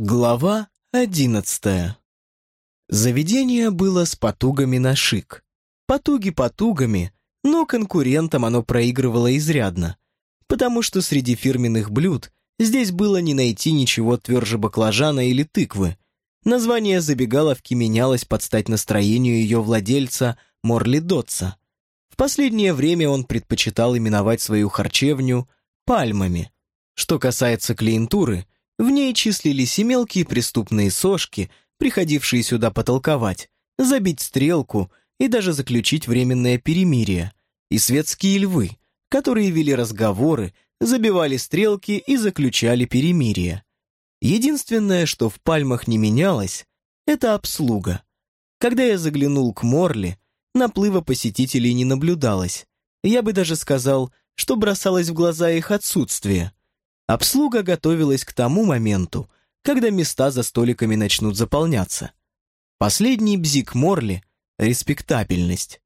Глава одиннадцатая. Заведение было с потугами на шик. Потуги потугами, но конкурентам оно проигрывало изрядно, потому что среди фирменных блюд здесь было не найти ничего тверже баклажана или тыквы. Название забегаловки менялось под стать настроению ее владельца Морли Дотса. В последнее время он предпочитал именовать свою харчевню «пальмами». Что касается клиентуры – в ней числились и мелкие преступные сошки, приходившие сюда потолковать, забить стрелку и даже заключить временное перемирие, и светские львы, которые вели разговоры, забивали стрелки и заключали перемирие. Единственное, что в пальмах не менялось, это обслуга. Когда я заглянул к Морли, наплыва посетителей не наблюдалось. Я бы даже сказал, что бросалось в глаза их отсутствие. Обслуга готовилась к тому моменту, когда места за столиками начнут заполняться. Последний бзик Морли — респектабельность.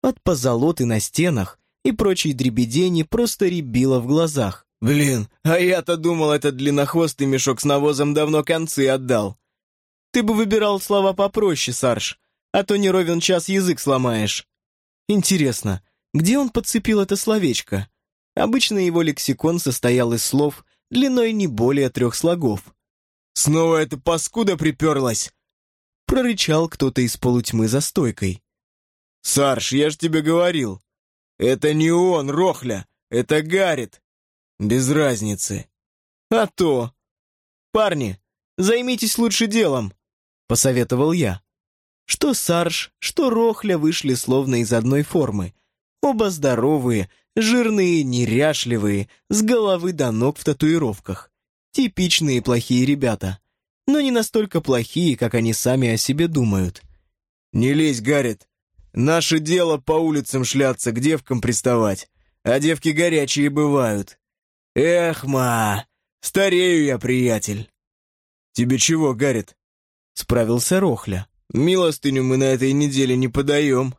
От позолоты на стенах и прочей дребедени просто рябило в глазах. «Блин, а я-то думал, этот длиннохвостый мешок с навозом давно концы отдал. Ты бы выбирал слова попроще, Сарж, а то не ровен час язык сломаешь. Интересно, где он подцепил это словечко? Обычно его лексикон состоял из слов длиной не более трех слогов. «Снова эта паскуда приперлась!» Прорычал кто-то из полутьмы за стойкой. «Сарш, я ж тебе говорил! Это не он, Рохля, это Гаррит! Без разницы!» «А то! Парни, займитесь лучше делом!» Посоветовал я. Что Сарш, что Рохля вышли словно из одной формы. Оба здоровые, Жирные, неряшливые, с головы до ног в татуировках. Типичные плохие ребята. Но не настолько плохие, как они сами о себе думают. «Не лезь, Гаррит. Наше дело по улицам шляться, к девкам приставать. А девки горячие бывают. Эх, ма, старею я, приятель». «Тебе чего, Гаррит?» Справился Рохля. «Милостыню мы на этой неделе не подаем».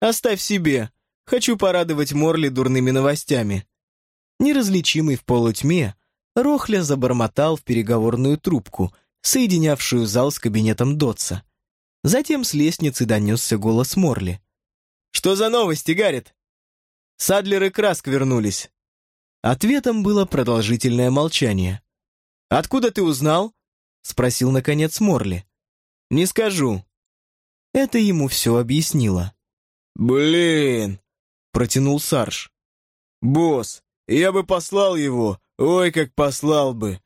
«Оставь себе. Хочу порадовать Морли дурными новостями». Неразличимый в полутьме, Рохля забормотал в переговорную трубку, соединявшую зал с кабинетом Дотса. Затем с лестницы донесся голос Морли. «Что за новости, Гаррит?» Садлер и Краск вернулись. Ответом было продолжительное молчание. «Откуда ты узнал?» — спросил, наконец, Морли. «Не скажу». Это ему все объяснило. «Блин!» Протянул Сарж. «Босс, я бы послал его, ой, как послал бы.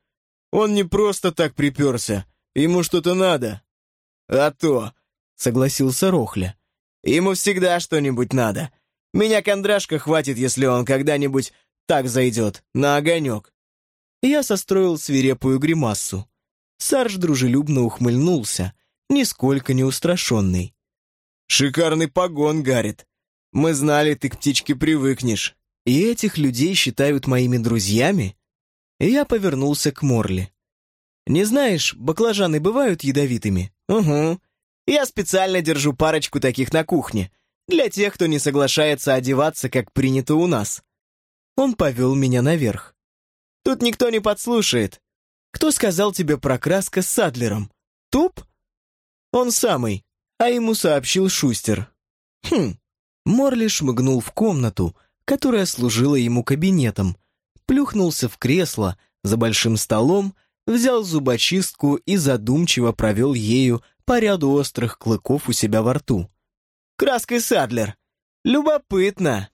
Он не просто так приперся, ему что-то надо». «А то», — согласился Рохля, — «ему всегда что-нибудь надо. Меня кондрашка хватит, если он когда-нибудь так зайдет, на огонек». Я состроил свирепую гримассу. Сарж дружелюбно ухмыльнулся, нисколько не устрашенный. «Шикарный погон, Гаррит. Мы знали, ты к птичке привыкнешь. И этих людей считают моими друзьями? И я повернулся к Морли. Не знаешь, баклажаны бывают ядовитыми? Угу. Я специально держу парочку таких на кухне. Для тех, кто не соглашается одеваться, как принято у нас. Он повел меня наверх. Тут никто не подслушает. Кто сказал тебе про краска с Садлером? Туп? Он самый, а ему сообщил Шустер. Хм, Морли шмыгнул в комнату, которая служила ему кабинетом, плюхнулся в кресло за большим столом, взял зубочистку и задумчиво провел ею по ряду острых клыков у себя во рту. «Краской Садлер! Любопытно!»